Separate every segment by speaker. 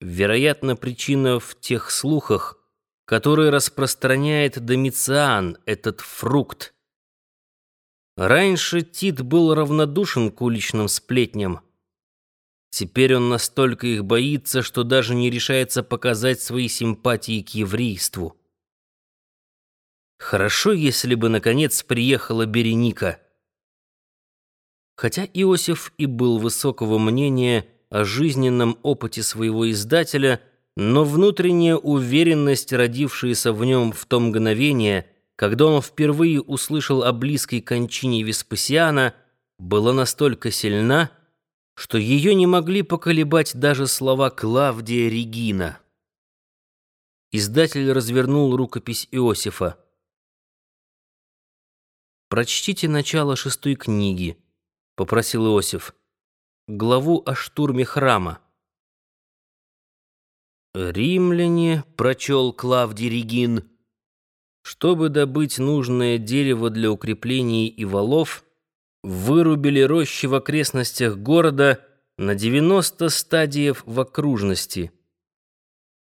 Speaker 1: Вероятно, причина в тех слухах, которые распространяет Домициан, этот фрукт. Раньше Тит был равнодушен к уличным сплетням. Теперь он настолько их боится, что даже не решается показать свои симпатии к еврейству. Хорошо, если бы, наконец, приехала Береника. Хотя Иосиф и был высокого мнения о жизненном опыте своего издателя, но внутренняя уверенность, родившаяся в нем в то мгновение, когда он впервые услышал о близкой кончине Веспасиана, была настолько сильна, что ее не могли поколебать даже слова Клавдия Регина. Издатель развернул рукопись Иосифа. «Прочтите начало шестой книги», — попросил Иосиф главу о штурме храма. «Римляне», — прочел Клавдий Регин, — «чтобы добыть нужное дерево для укреплений и валов, вырубили рощи в окрестностях города на 90 стадиев в окружности.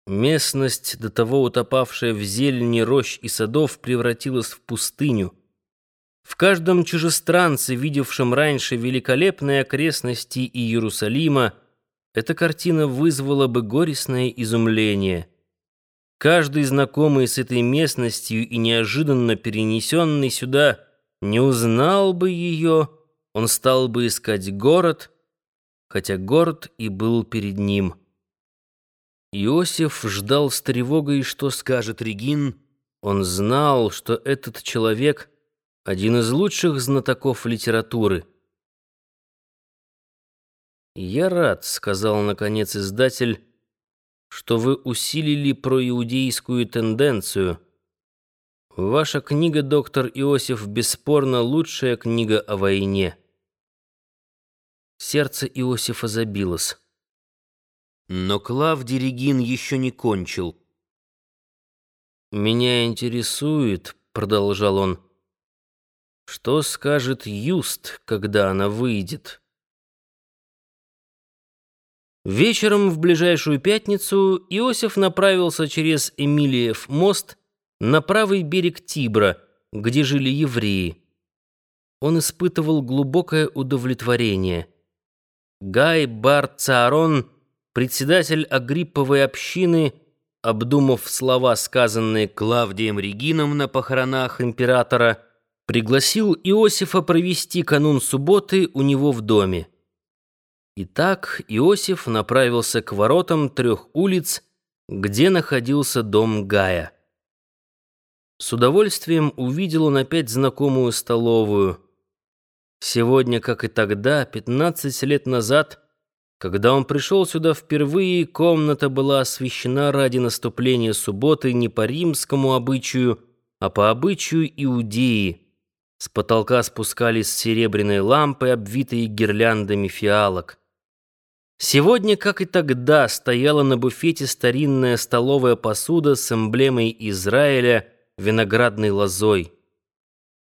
Speaker 1: Местность, до того утопавшая в зелени рощ и садов, превратилась в пустыню. В каждом чужестранце, видевшем раньше великолепные окрестности Иерусалима, эта картина вызвала бы горестное изумление. Каждый знакомый с этой местностью и неожиданно перенесенный сюда не узнал бы ее, он стал бы искать город, хотя город и был перед ним. Иосиф ждал с тревогой, что скажет Регин. Он знал, что этот человек — один из лучших знатоков литературы. «Я рад», — сказал наконец издатель, — «что вы усилили проиудейскую тенденцию. Ваша книга, доктор Иосиф, бесспорно лучшая книга о войне». Сердце Иосифа забилось. Но Клавдий Регин еще не кончил. «Меня интересует», — продолжал он, — что скажет Юст, когда она выйдет? Вечером в ближайшую пятницу Иосиф направился через Эмилиев мост на правый берег Тибра, где жили евреи. Он испытывал глубокое удовлетворение. Гай Бар Цаарон, председатель Агрипповой общины, обдумав слова, сказанные Клавдием Регином на похоронах императора, пригласил Иосифа провести канун субботы у него в доме. Итак, Иосиф направился к воротам трех улиц, где находился дом Гая. С удовольствием увидел он опять знакомую столовую. Сегодня, как и тогда, 15 лет назад, когда он пришел сюда впервые, комната была освящена ради наступления субботы не по римскому обычаю, а по обычаю Иудеи. С потолка спускались серебряные лампы, обвитые гирляндами фиалок. Сегодня, как и тогда, стояла на буфете старинная столовая посуда с эмблемой Израиля виноградной лозой.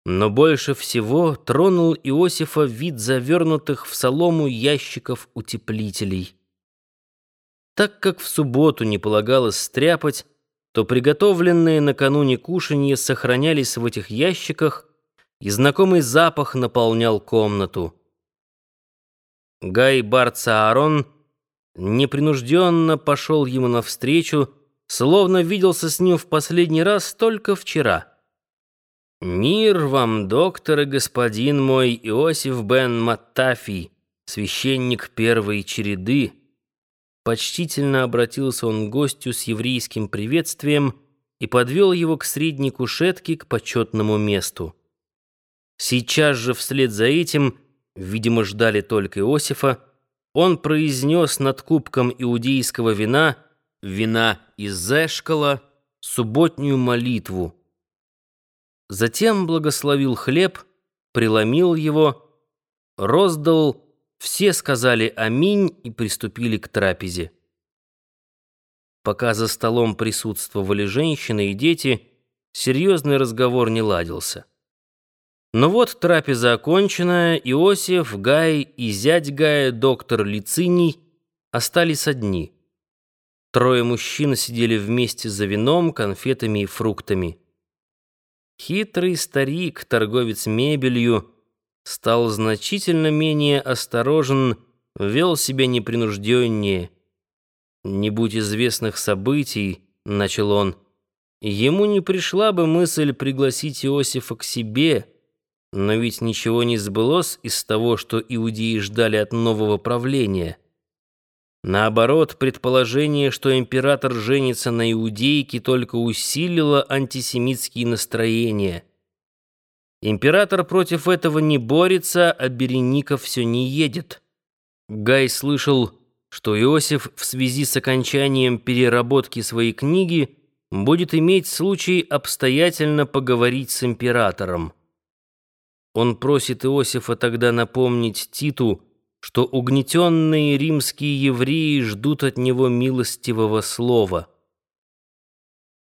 Speaker 1: Но больше всего тронул Иосифа вид завернутых в солому ящиков утеплителей. Так как в субботу не полагалось стряпать, то приготовленные накануне кушанья сохранялись в этих ящиках, и знакомый запах наполнял комнату. Гай Барцаарон непринужденно пошел ему навстречу, словно виделся с ним в последний раз только вчера. «Мир вам, доктор и господин мой Иосиф бен Маттафий, священник первой череды!» Почтительно обратился он к гостю с еврейским приветствием и подвел его к средней кушетке к почетному месту. Сейчас же вслед за этим, видимо, ждали только Иосифа, он произнес над кубком иудейского вина, вина из Эшкола, субботнюю молитву. Затем благословил хлеб, преломил его, роздал, все сказали «Аминь» и приступили к трапезе. Пока за столом присутствовали женщины и дети, серьезный разговор не ладился. Но вот трапеза окончена, Иосиф, Гай и зять Гая, доктор Лициний, остались одни — Трое мужчин сидели вместе за вином, конфетами и фруктами. Хитрый старик, торговец мебелью, стал значительно менее осторожен, вел себя непринужденнее. «Не будь известных событий», — начал он, — «ему не пришла бы мысль пригласить Иосифа к себе, но ведь ничего не сбылось из того, что иудеи ждали от нового правления». Наоборот, предположение, что император женится на иудейке, только усилило антисемитские настроения. Император против этого не борется, а Береников все не едет. Гай слышал, что Иосиф в связи с окончанием переработки своей книги будет иметь случай обстоятельно поговорить с императором. Он просит Иосифа тогда напомнить Титу, что угнетенные римские евреи ждут от него милостивого слова –